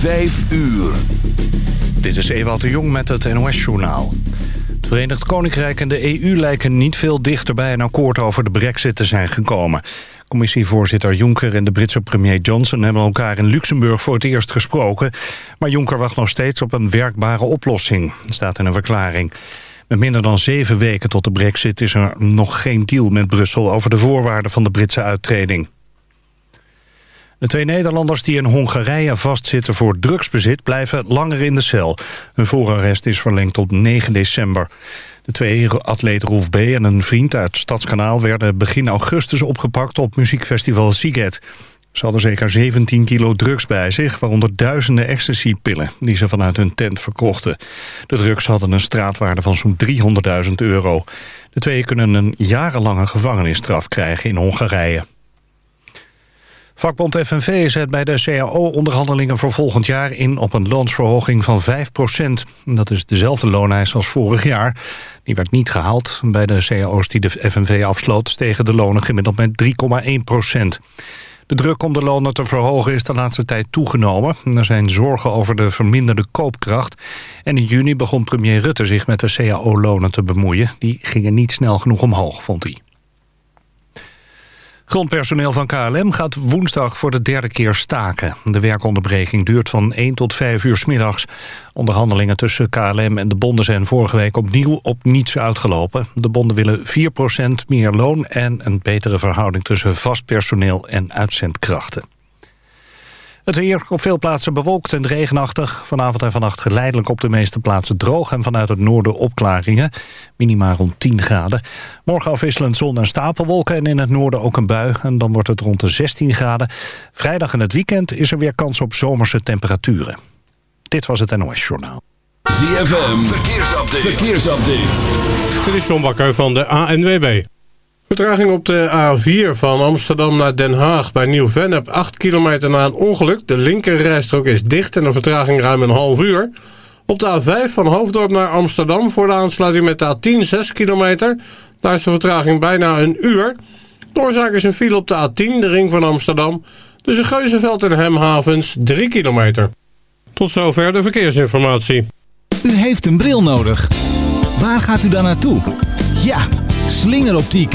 Vijf uur. Dit is Ewout de Jong met het NOS-journaal. Het Verenigd Koninkrijk en de EU lijken niet veel dichter bij een akkoord over de brexit te zijn gekomen. Commissievoorzitter Juncker en de Britse premier Johnson hebben elkaar in Luxemburg voor het eerst gesproken. Maar Juncker wacht nog steeds op een werkbare oplossing, staat in een verklaring. Met minder dan zeven weken tot de brexit is er nog geen deal met Brussel over de voorwaarden van de Britse uittreding. De twee Nederlanders die in Hongarije vastzitten voor drugsbezit... blijven langer in de cel. Hun voorarrest is verlengd tot 9 december. De twee, atleet Rolf B. en een vriend uit Stadskanaal... werden begin augustus opgepakt op muziekfestival Siget. Ze hadden zeker 17 kilo drugs bij zich... waaronder duizenden ecstasypillen die ze vanuit hun tent verkochten. De drugs hadden een straatwaarde van zo'n 300.000 euro. De twee kunnen een jarenlange gevangenisstraf krijgen in Hongarije. Vakbond FNV zet bij de CAO-onderhandelingen voor volgend jaar in op een loonsverhoging van 5% Dat is dezelfde loonijs als vorig jaar. Die werd niet gehaald. Bij de CAO's die de FNV afsloot stegen de lonen gemiddeld met 3,1% De druk om de lonen te verhogen is de laatste tijd toegenomen. Er zijn zorgen over de verminderde koopkracht. En in juni begon premier Rutte zich met de CAO-lonen te bemoeien. Die gingen niet snel genoeg omhoog, vond hij. Grondpersoneel van KLM gaat woensdag voor de derde keer staken. De werkonderbreking duurt van 1 tot 5 uur s middags. Onderhandelingen tussen KLM en de bonden zijn vorige week opnieuw op niets uitgelopen. De bonden willen 4% meer loon en een betere verhouding tussen vast personeel en uitzendkrachten. Het weer op veel plaatsen bewolkt en regenachtig. Vanavond en vannacht geleidelijk op de meeste plaatsen droog... en vanuit het noorden opklaringen. Minima rond 10 graden. Morgen afwisselend zon en stapelwolken... en in het noorden ook een bui. En dan wordt het rond de 16 graden. Vrijdag en het weekend is er weer kans op zomerse temperaturen. Dit was het NOS Journaal. ZFM, verkeersupdate. verkeersupdate. Dit is John Bakker van de ANWB. Vertraging op de A4 van Amsterdam naar Den Haag bij Nieuw-Vennep. 8 kilometer na een ongeluk. De linkerrijstrook is dicht en een vertraging ruim een half uur. Op de A5 van Hoofddorp naar Amsterdam voor de aansluiting met de A10 6 kilometer. Daar is de vertraging bijna een uur. De oorzaak is een file op de A10, de ring van Amsterdam. Tussen Geuzenveld en Hemhavens 3 kilometer. Tot zover de verkeersinformatie. U heeft een bril nodig. Waar gaat u dan naartoe? Ja, slingeroptiek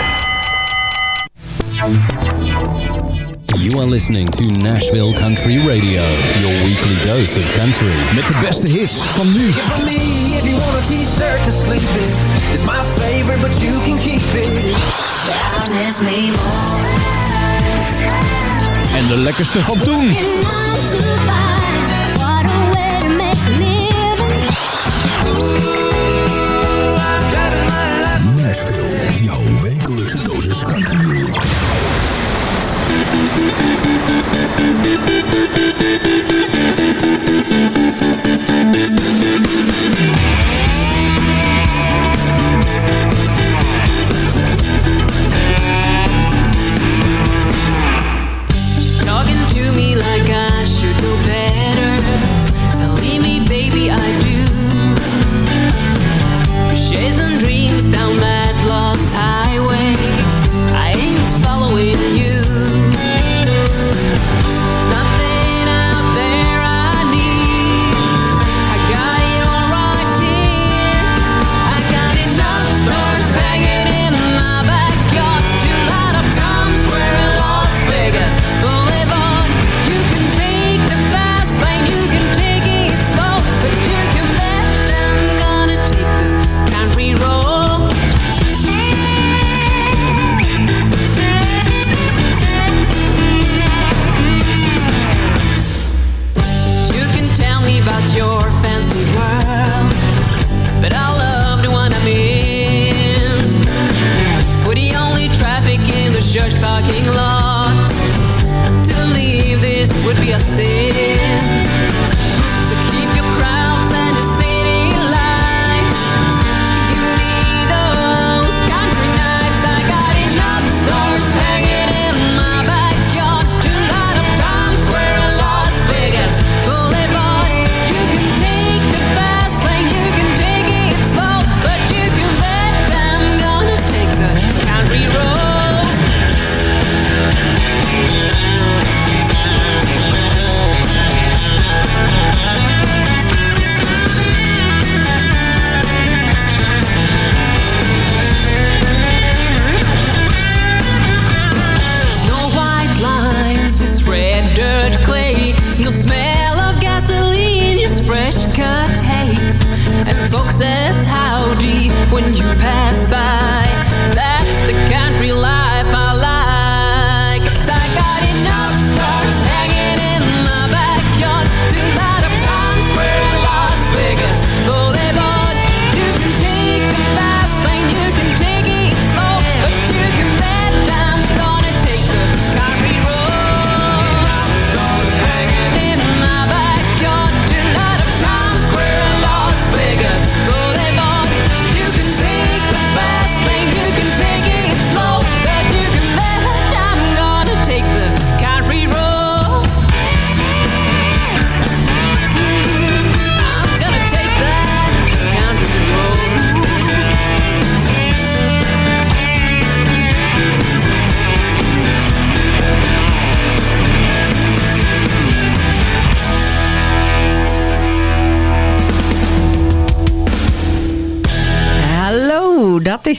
You are listening to Nashville Country Radio, your weekly dose of country. Met de beste hits van nu. It's my favorite, but you can keep it. En de lekkerste van toen.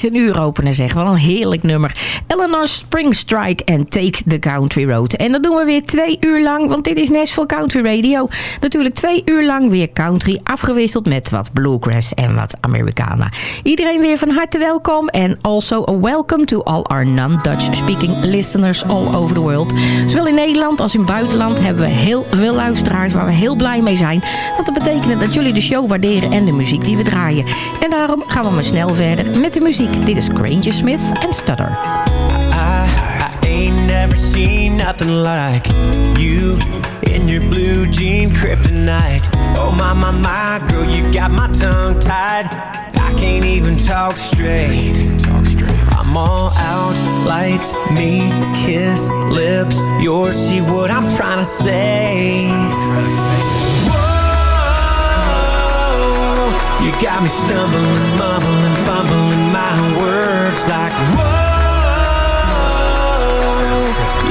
Is een uur openen zeg. Wel een heerlijk nummer. Eleanor Springstrike en Take the Country Road. En dat doen we weer twee uur lang, want dit is Nashville Country Radio. Natuurlijk twee uur lang weer country, afgewisseld met wat bluegrass en wat Americana. Iedereen weer van harte welkom en also a welcome to all our non-Dutch speaking listeners all over the world. Zowel in Nederland als in buitenland hebben we heel veel luisteraars waar we heel blij mee zijn. Dat betekent dat jullie de show waarderen en de muziek die we draaien. En daarom gaan we maar snel verder met de muziek. Dit is Granger Smith en Stutter. I ain't never seen nothing like you in your blue jean kryptonite. Oh my my my, girl, you got my tongue tied. I can't even talk straight. Talk straight. I'm all out, lights, me, kiss, lips, yours. See what I'm trying to say. Whoa, you got me stumbling, mumbling, fumbling my words like whoa.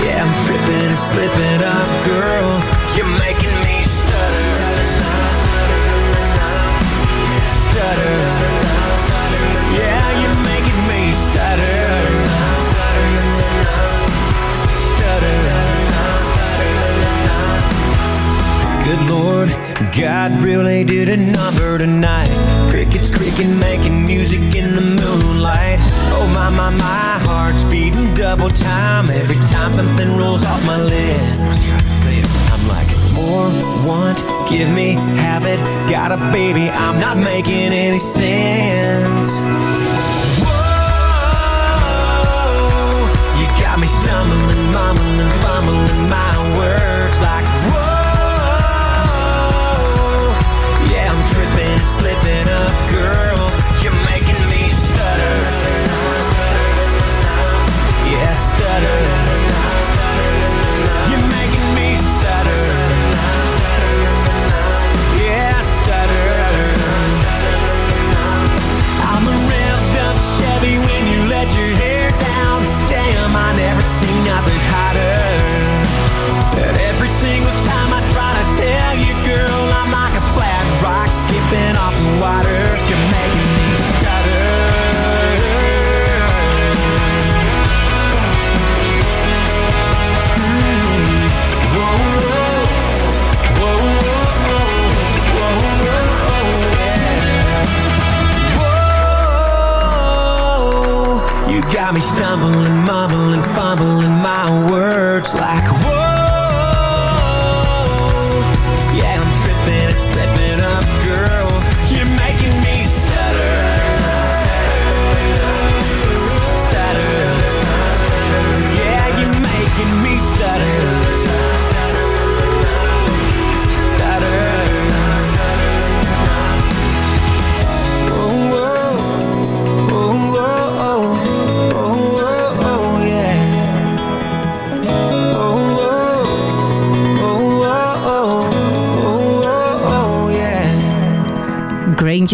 Yeah, I'm tripping and slipping up, girl. You're making me stutter. Stutter. Yeah, you're making me stutter. Stutter. Good Lord, God really did a number tonight.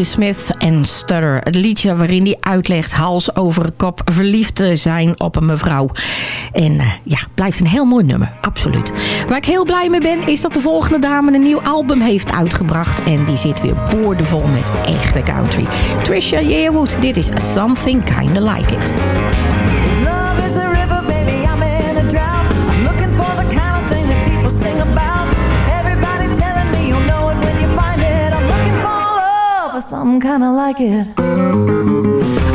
Smith en Stutter. Het liedje waarin hij uitlegt hals over kop verliefd te zijn op een mevrouw. En eh, ja, blijft een heel mooi nummer, absoluut. Waar ik heel blij mee ben, is dat de volgende dame een nieuw album heeft uitgebracht. En die zit weer boordevol met echte country. Trisha Yearwood, dit is Something Kinda Like It. something kinda like it.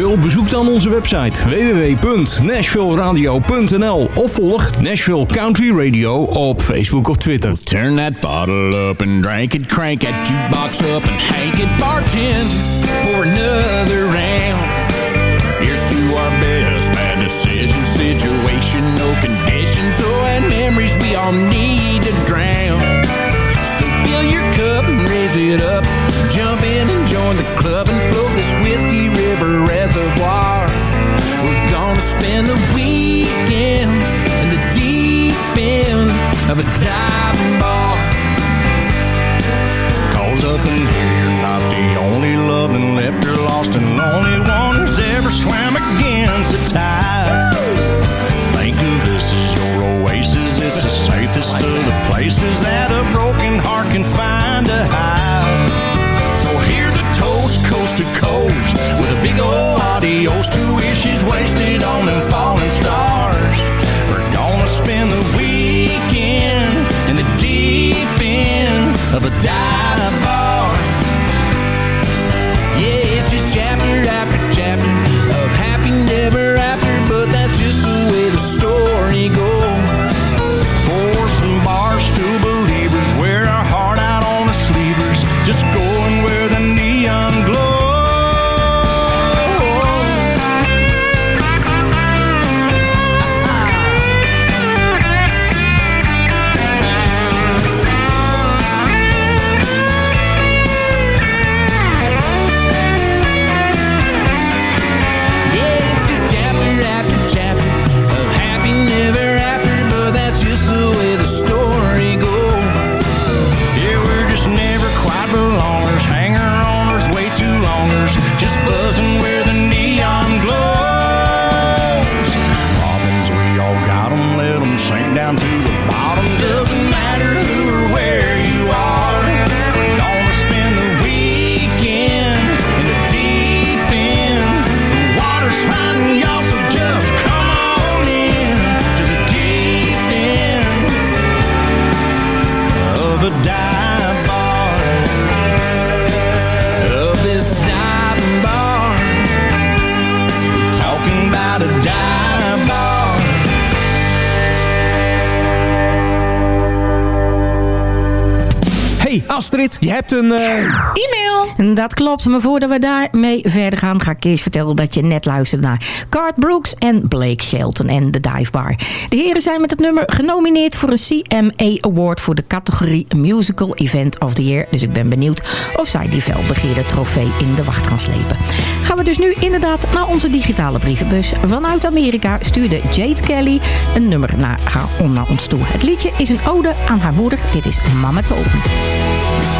Nashville? Bezoek dan onze website www.nashvilleradio.nl of volg Nashville Country Radio op Facebook of Twitter. Turn that bottle up and drink it, crank that jukebox up and hang it bartend for another round. Here's to our best bad decision, situation, no conditions, oh, and memories we all need to drown. So fill your cup and raise it up, jump in and join the club and float this and the weekend and the deep end of a diving bar. Cause up in here, you're not the only loving left or lost and lonely one who's ever swam against the tide. Think of this as your oasis, it's the safest of the Astrid, je hebt een... eh, E-mail. Dat klopt, maar voordat we daarmee verder gaan... ga ik eerst vertellen dat je net luisterde naar Cart Brooks en Blake Shelton en The Dive Bar. De heren zijn met het nummer genomineerd voor een CMA Award... voor de categorie Musical Event of the Year. Dus ik ben benieuwd of zij die felbegeerde trofee in de wacht gaan slepen. Gaan we dus nu inderdaad naar onze digitale brievenbus. Vanuit Amerika stuurde Jade Kelly een nummer naar, haar, naar ons toe. Het liedje is een ode aan haar moeder. Dit is Mama Told Me.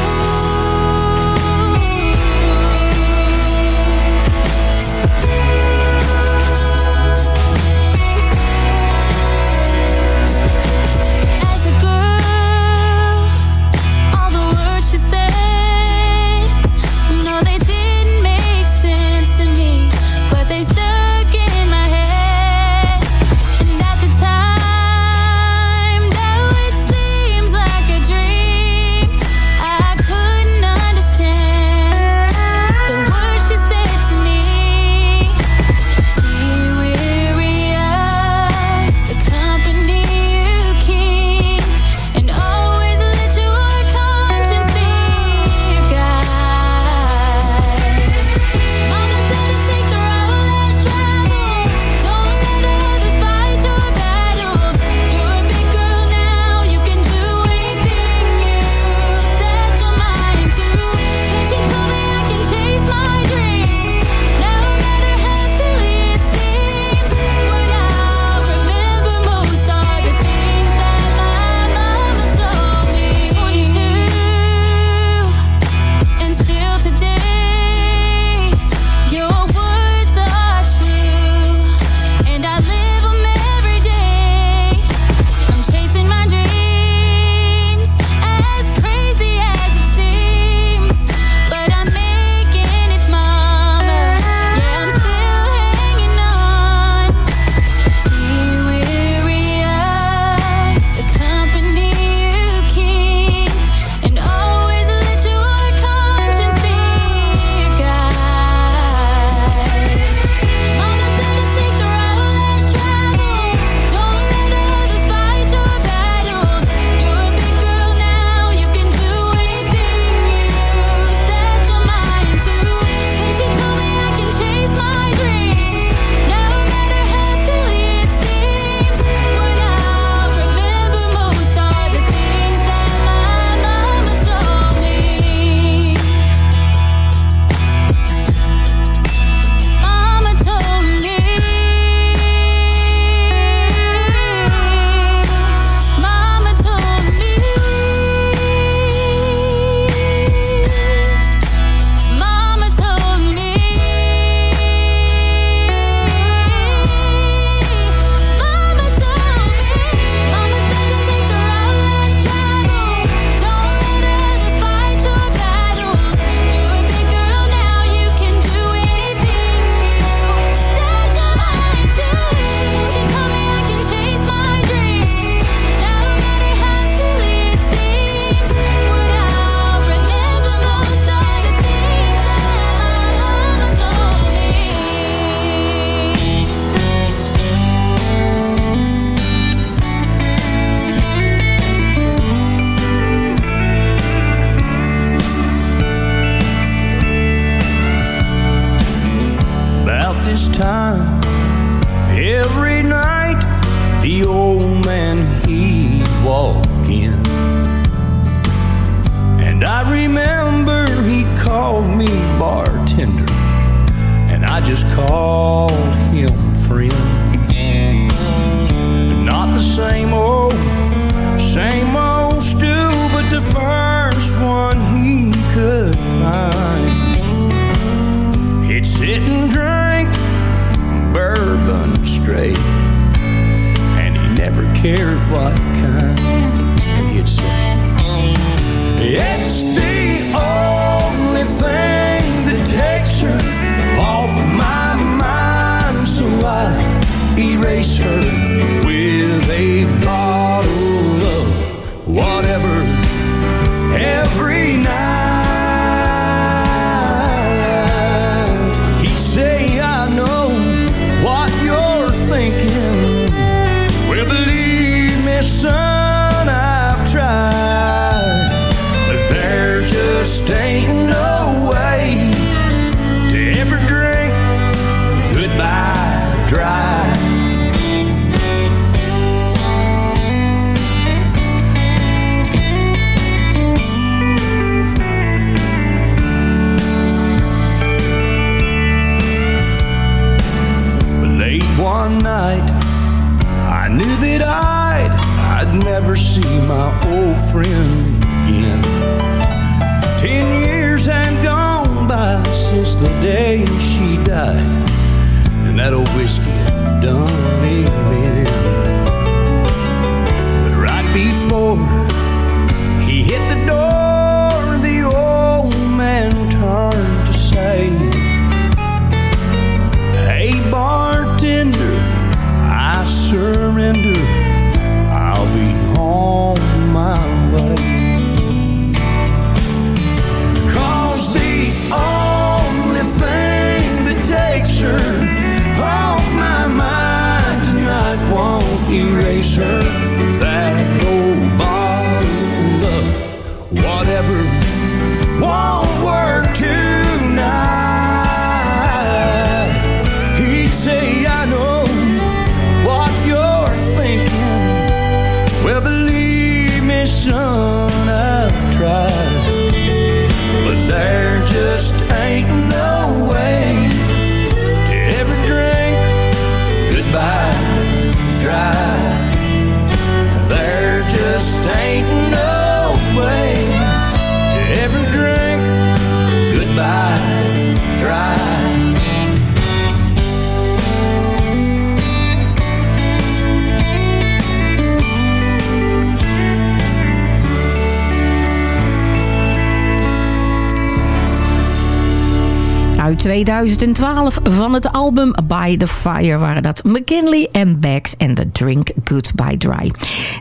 Album By the Fire waren dat McKinley en Bags en The Drink Goodbye Dry.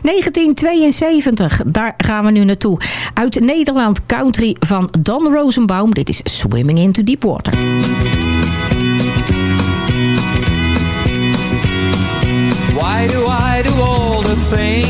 1972, daar gaan we nu naartoe. Uit Nederland country van Don Rosenbaum. Dit is Swimming into Deep Water. Why do I do all the?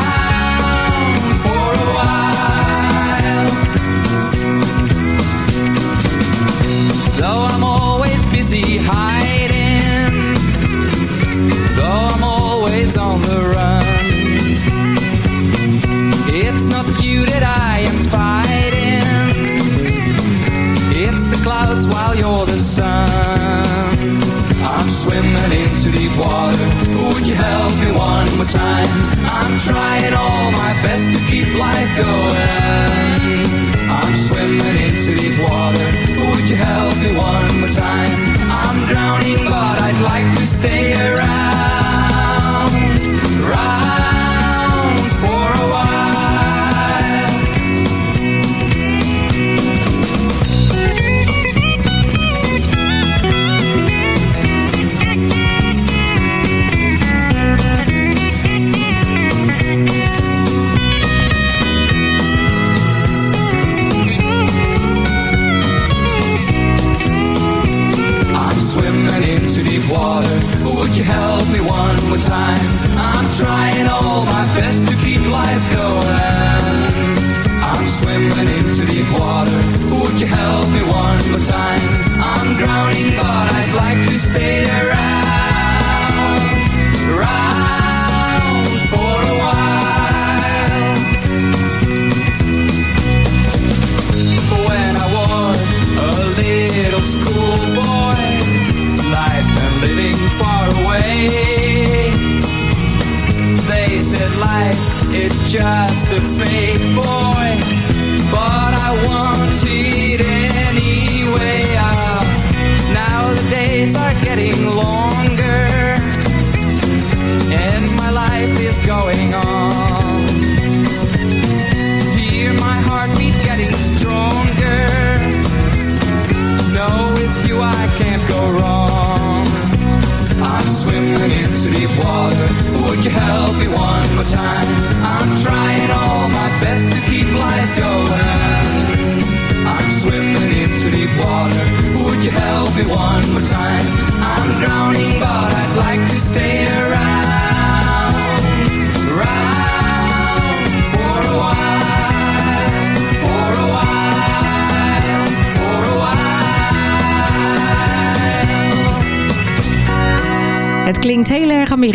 you that I am fighting. It's the clouds while you're the sun. I'm swimming into deep water. Would you help me one more time? I'm trying all my best to keep life going. I'm swimming into deep water. Would you help me one more time? I'm drowning, but I'd like to stay around, around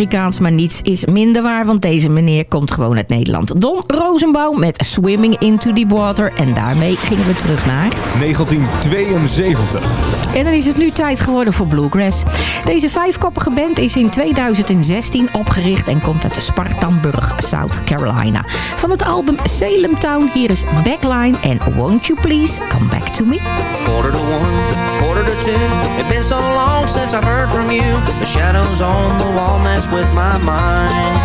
Amerikaans, maar niets is minder waar, want deze meneer komt gewoon uit Nederland. Don Rosenbaum met Swimming into Deep Water. En daarmee gingen we terug naar... 1972. En dan is het nu tijd geworden voor Bluegrass. Deze vijfkoppige band is in 2016 opgericht en komt uit Spartanburg, South Carolina. Van het album Salem Town, hier is Backline en Won't You Please Come Back To Me. Quarter to one, quarter to two. It's been so long since I've heard from you. The shadows on the wall mess with my mind.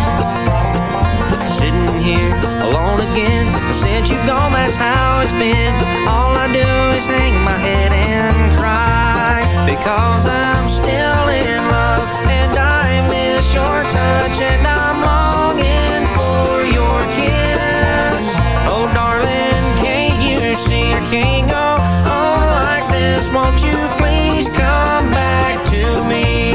Sitting here alone again. Since you've gone, that's how it's been. All I do is hang my head and cry. Because I'm still in love and I miss your touch and I'm longing for your kiss. Oh, darling, can't you see I can't go on like this? Won't you please come back to me?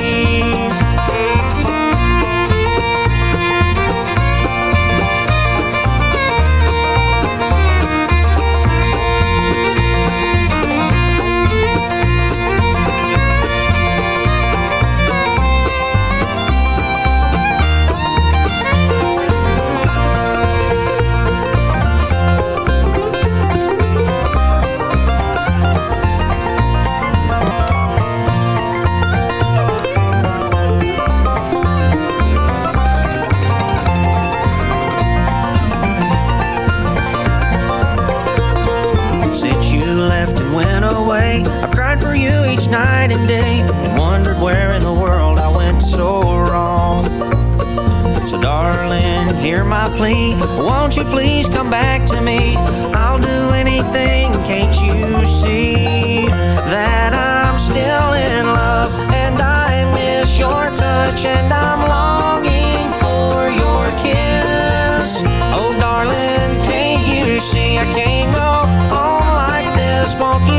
My plea. Won't you please come back to me? I'll do anything, can't you see that I'm still in love and I miss your touch and I'm longing for your kiss. Oh, darling, can't you see I can't go on like this? Won't you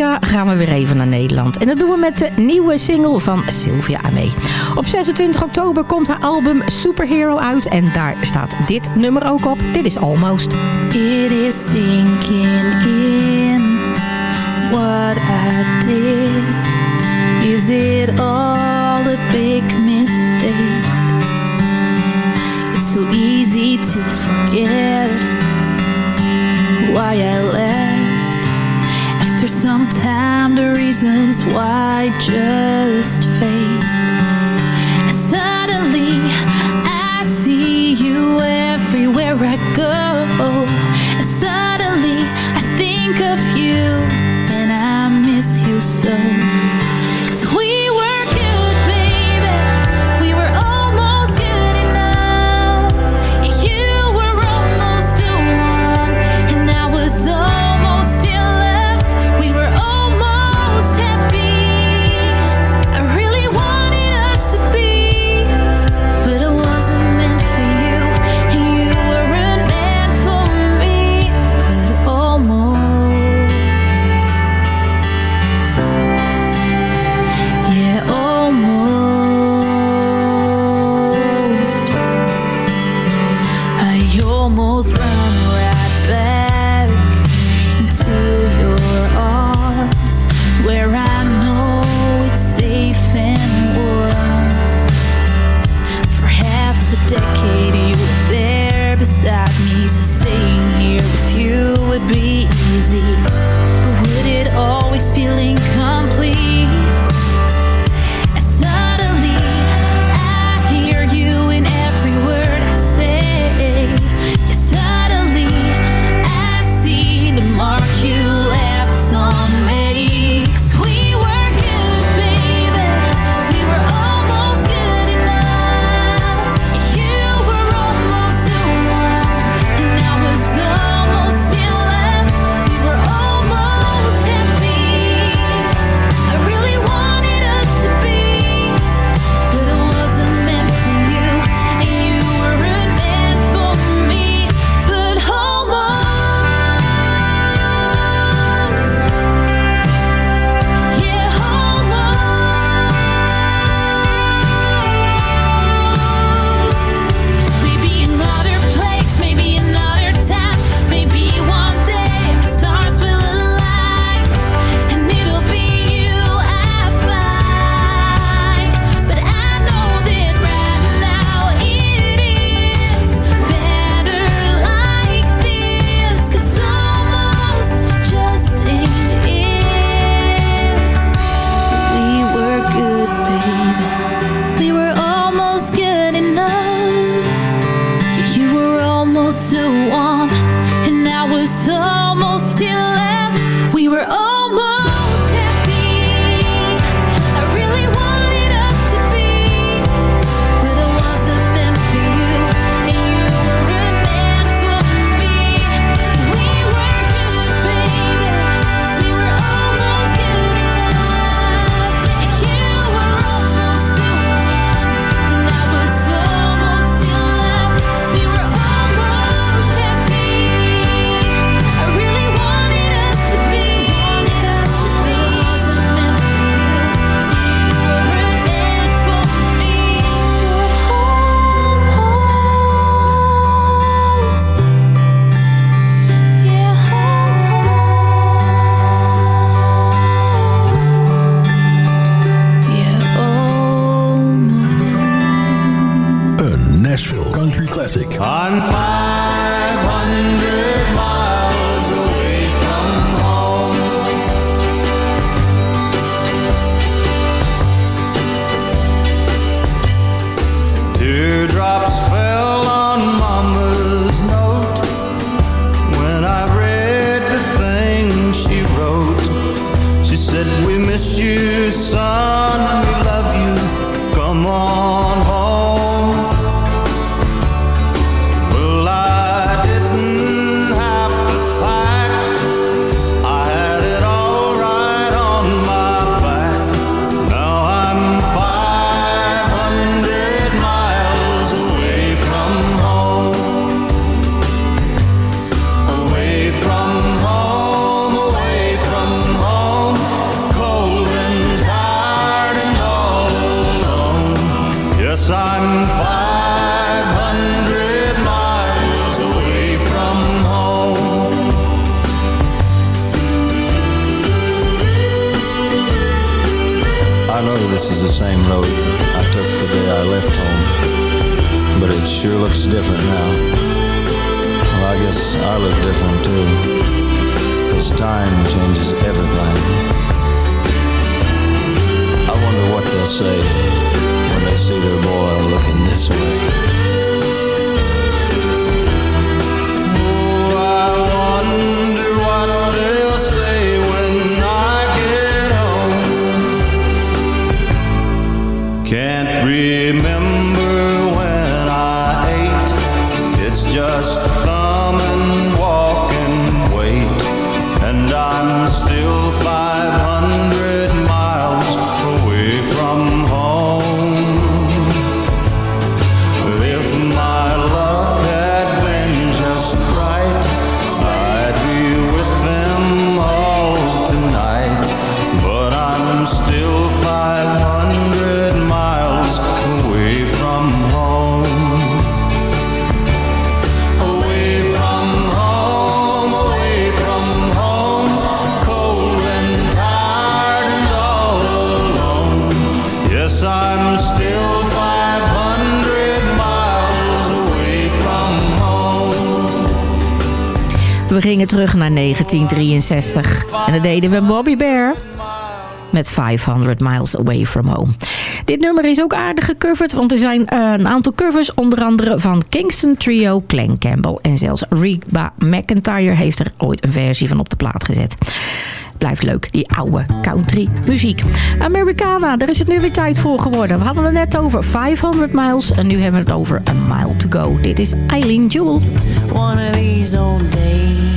Amerika gaan we weer even naar Nederland. En dat doen we met de nieuwe single van Sylvia Amee. Op 26 oktober komt haar album Superhero uit. En daar staat dit nummer ook op. Dit is Almost. It is sinking in what I did. Is it all a big mistake? It's so easy to forget why I left. After some time, the reasons why just fade. Suddenly, I see you everywhere I go. Suddenly, I think of you and I miss you so. We gingen terug naar 1963. En dat deden we Bobby Bear met 500 Miles Away From Home. Dit nummer is ook aardig gecoverd, want er zijn eh, een aantal covers, onder andere van Kingston Trio, Glenn Campbell en zelfs Reba McIntyre heeft er ooit een versie van op de plaat gezet. Blijft leuk, die oude country muziek. Americana, daar is het nu weer tijd voor geworden. We hadden het net over 500 miles en nu hebben we het over A Mile to Go. Dit is Eileen Jewel. One of these old days,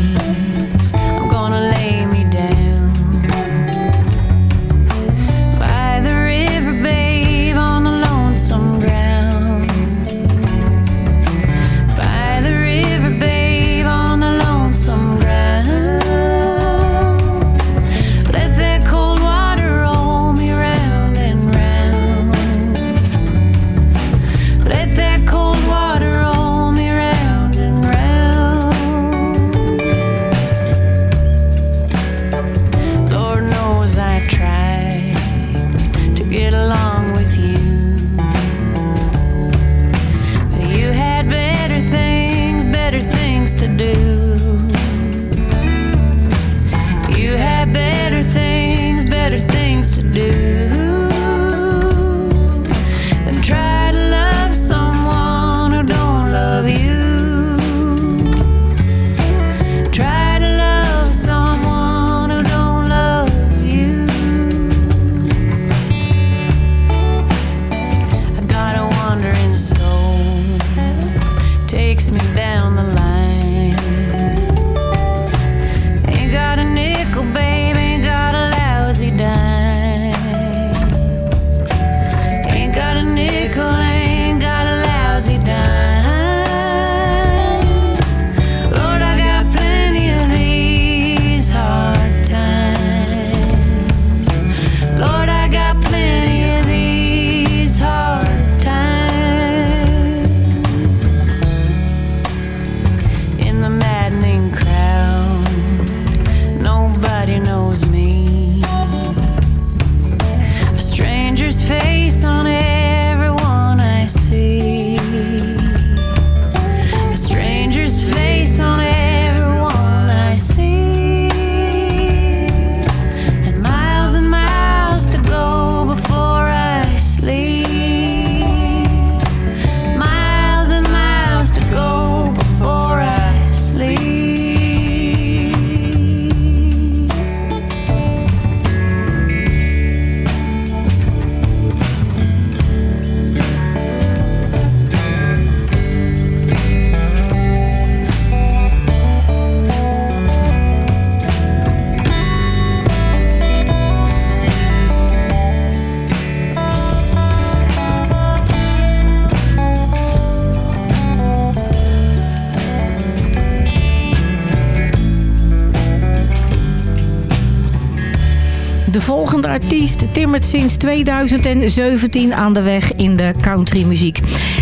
artiest timmert sinds 2017 aan de weg in de countrymuziek.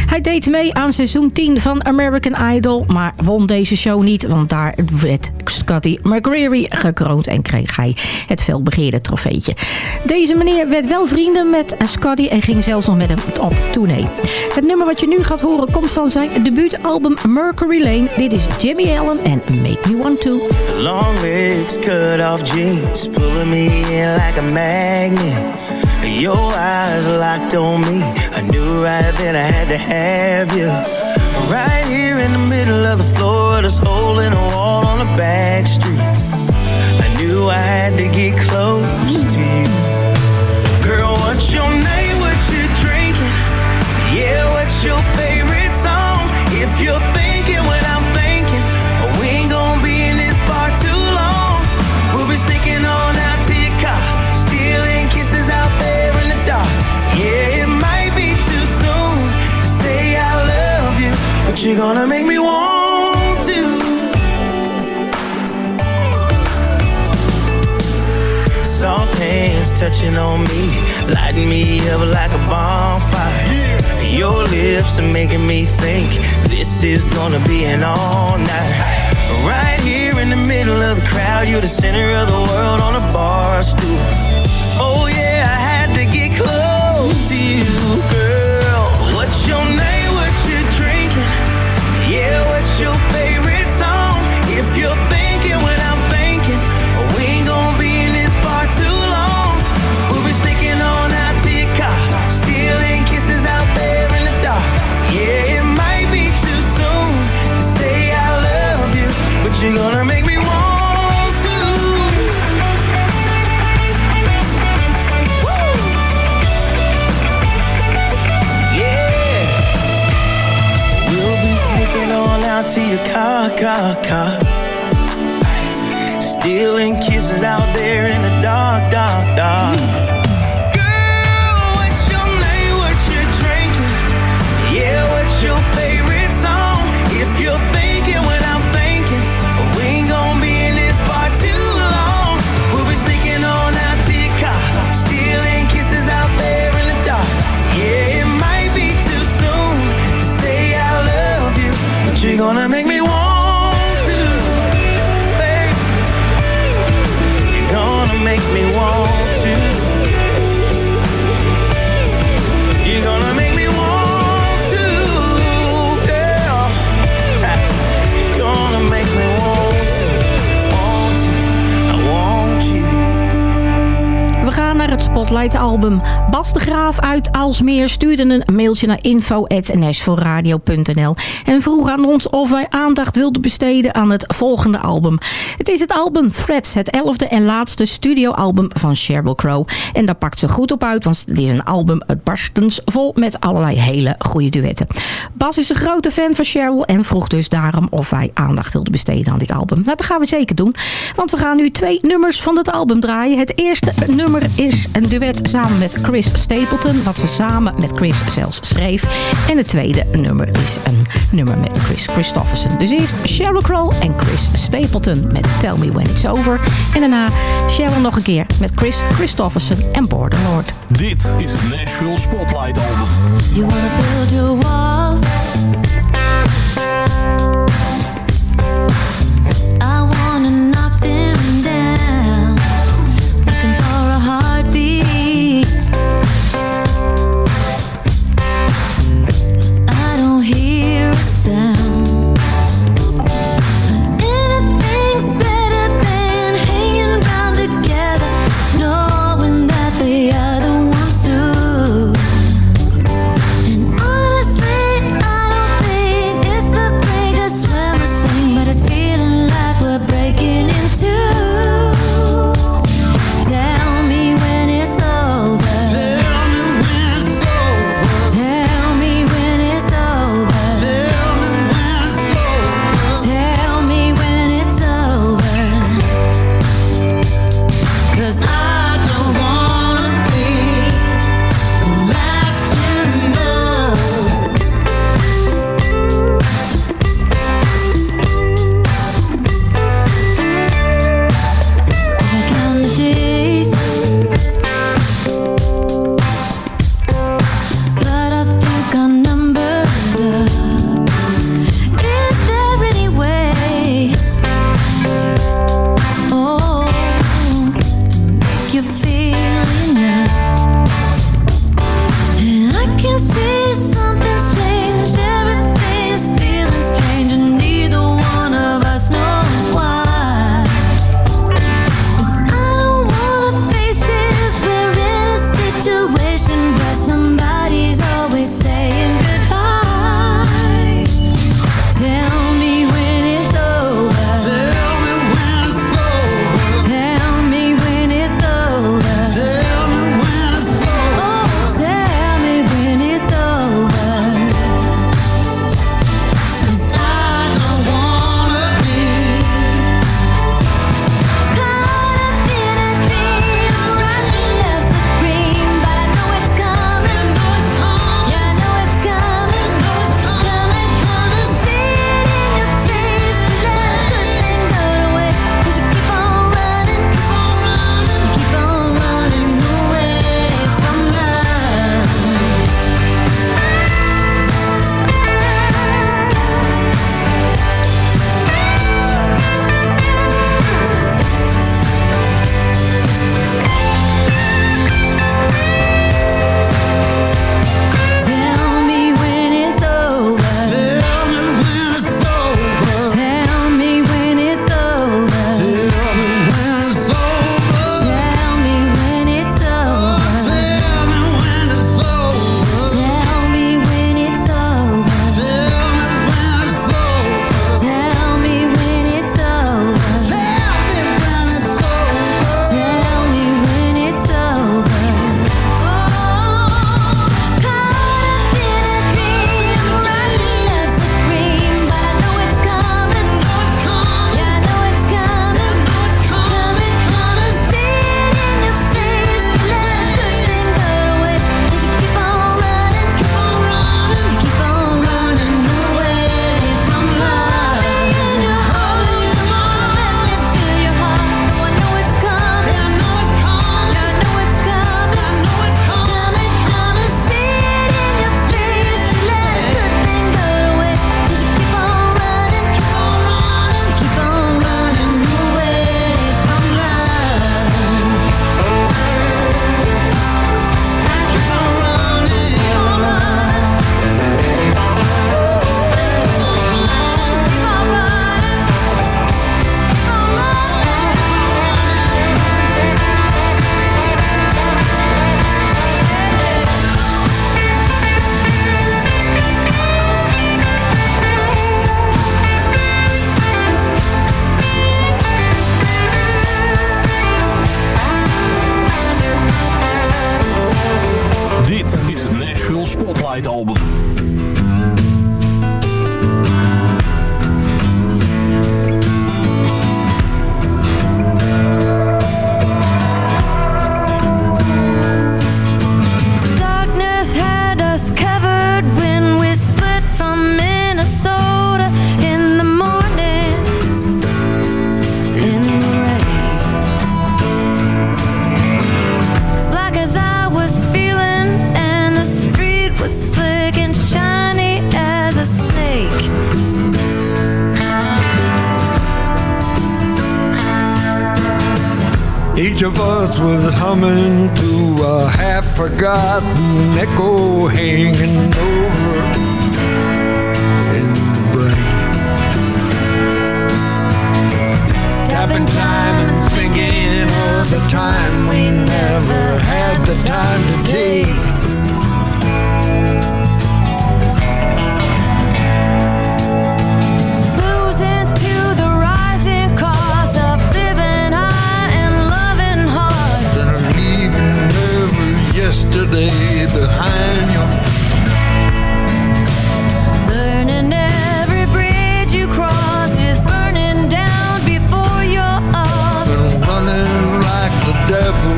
Hij deed mee aan seizoen 10 van American Idol, maar won deze show niet, want daar werd Scotty McCreery gekroond en kreeg hij het felbegeerde trofeetje. Deze meneer werd wel vrienden met Scotty en ging zelfs nog met hem op tournee. Het nummer wat je nu gaat horen komt van zijn debuutalbum Mercury Lane. Dit is Jimmy Allen en Make Me Want To. Long legs, cut off jeans, pulling me like a magnet. Your eyes locked on me. I had to have you. Right here in the middle of the floor, this hole in a wall on the back street. I knew I had to get close to you. Girl, what's your name? What you drinking? Yeah, what's your you're gonna make me want to. Soft hands touching on me, lighting me up like a bonfire. Your lips are making me think this is gonna be an all night. Right here in the middle of the crowd, you're the center of the world on a bar stool. Oh to your car, car, car. Stealing kisses out Spotlight album. Bas de Graaf uit Aalsmeer stuurde een mailtje naar info.nashvilleradio.nl en vroeg aan ons of wij aandacht wilden besteden aan het volgende album. Het is het album Threads, het elfde en laatste studioalbum van Sheryl Crow. En daar pakt ze goed op uit, want het is een album het barstens vol met allerlei hele goede duetten. Bas is een grote fan van Sheryl en vroeg dus daarom of wij aandacht wilden besteden aan dit album. Nou, dat gaan we zeker doen, want we gaan nu twee nummers van het album draaien. Het eerste nummer is een duet samen met Chris Stapleton, wat ze samen met Chris zelfs schreef. En het tweede nummer is een nummer met Chris Christofferson. Dus eerst Sheryl Crow en Chris Stapleton met Tell Me When It's Over. En daarna Sheryl nog een keer met Chris Christofferson en Borderlord. Dit is het Nashville Spotlight album. You wanna build your.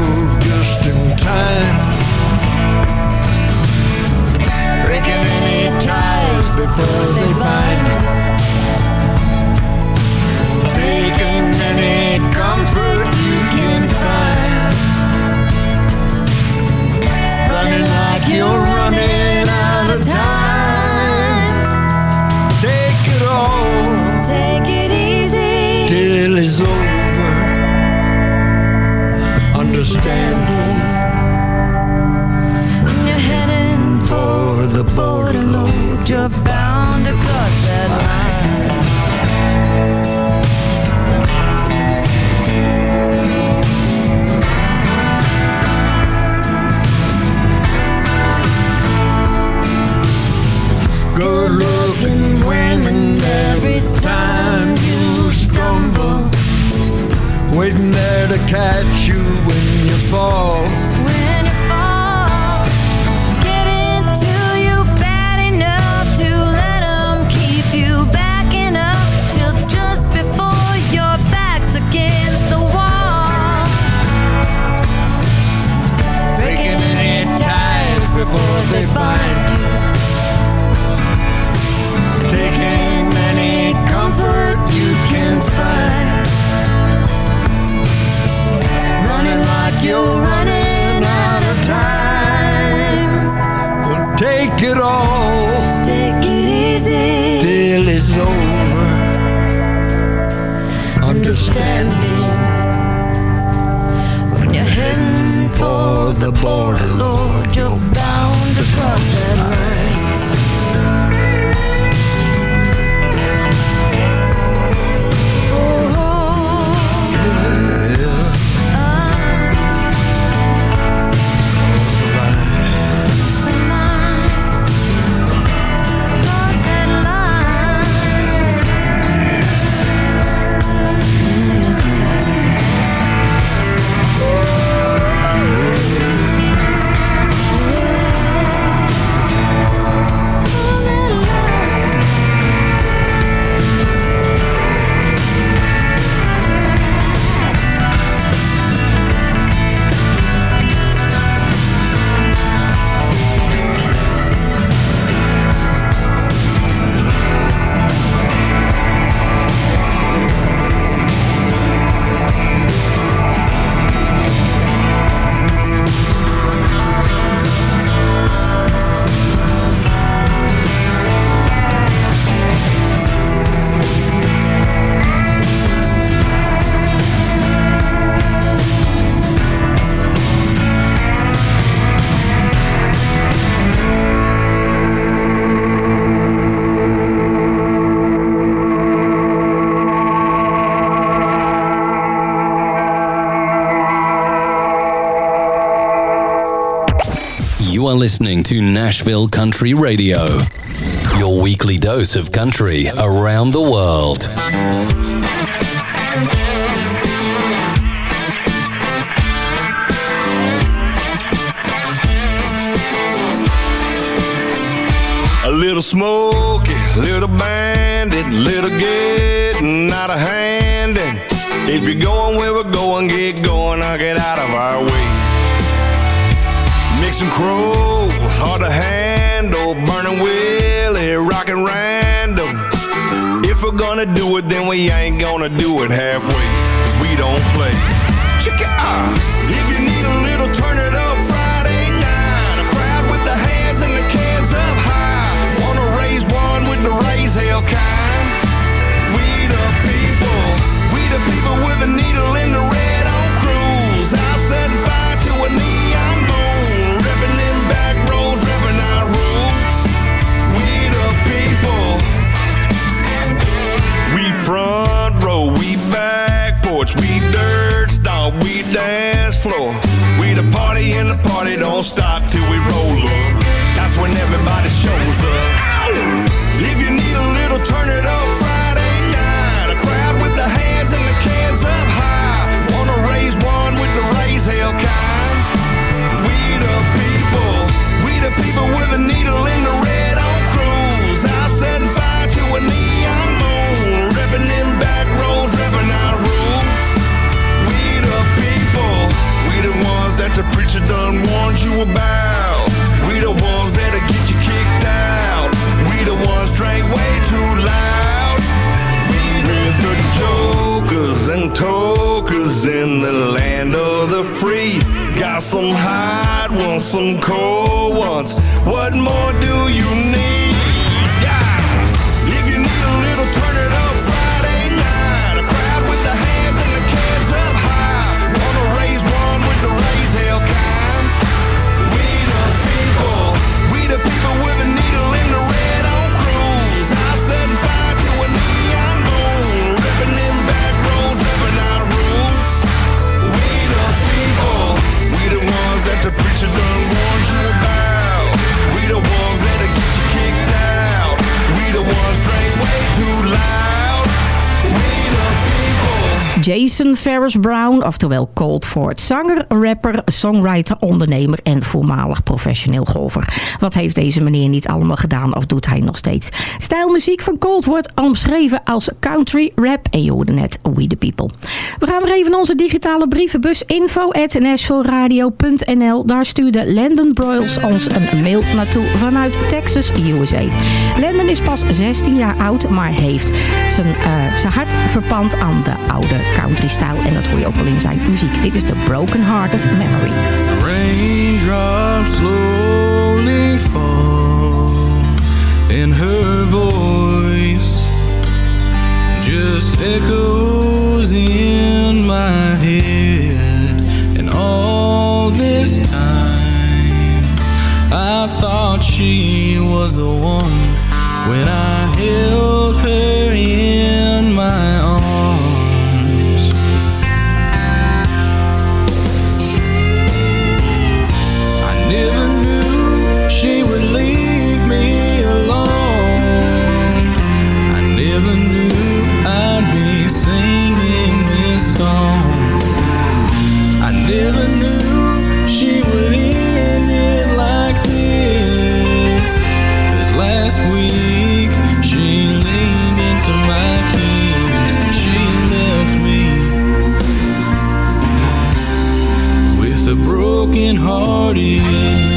Devil just in time. Breaking any ties before they bind. Taking any comfort you can find. Running like you're running out of time. You're bound that line. Good looking women every time you stumble. Waiting there to catch you. To Nashville Country Radio, your weekly dose of country around the world. A little smoky, little bandit, little getting out of hand. And if you're going where we're going, get going, I'll get out of our way. Mixing crows, hard to handle, burning willy, rockin' random. If we're gonna do it, then we ain't gonna do it halfway, cause we don't play. Check it out. and the party don't stop till we roll up. That's when everybody shows up. If you need a little, turn it up the preacher done warned you about. We the ones that'll get you kicked out. We the ones drank way too loud. We the jokers and tokers in the land of the free. Got some hot ones, some cold ones. What more do you need? Jason Ferris Brown, oftewel Coldford. Zanger, rapper, songwriter, ondernemer en voormalig professioneel golfer. Wat heeft deze meneer niet allemaal gedaan of doet hij nog steeds? Stijlmuziek van Cold wordt omschreven als country rap. En je hoorde net We The People. We gaan weer even onze digitale brievenbus info at. Daar stuurde Landon Broyles ons een mail naartoe vanuit Texas, USA. Landon is pas 16 jaar oud, maar heeft zijn, eh, zijn hart verpand aan de oude country stijl. En dat hoor je ook wel in zijn muziek. Dit is de Broken Hearted Memory. Raindrops slowly fall And her voice Just echoes in my head And all this time I thought she was the one When I held her in my a broken hearted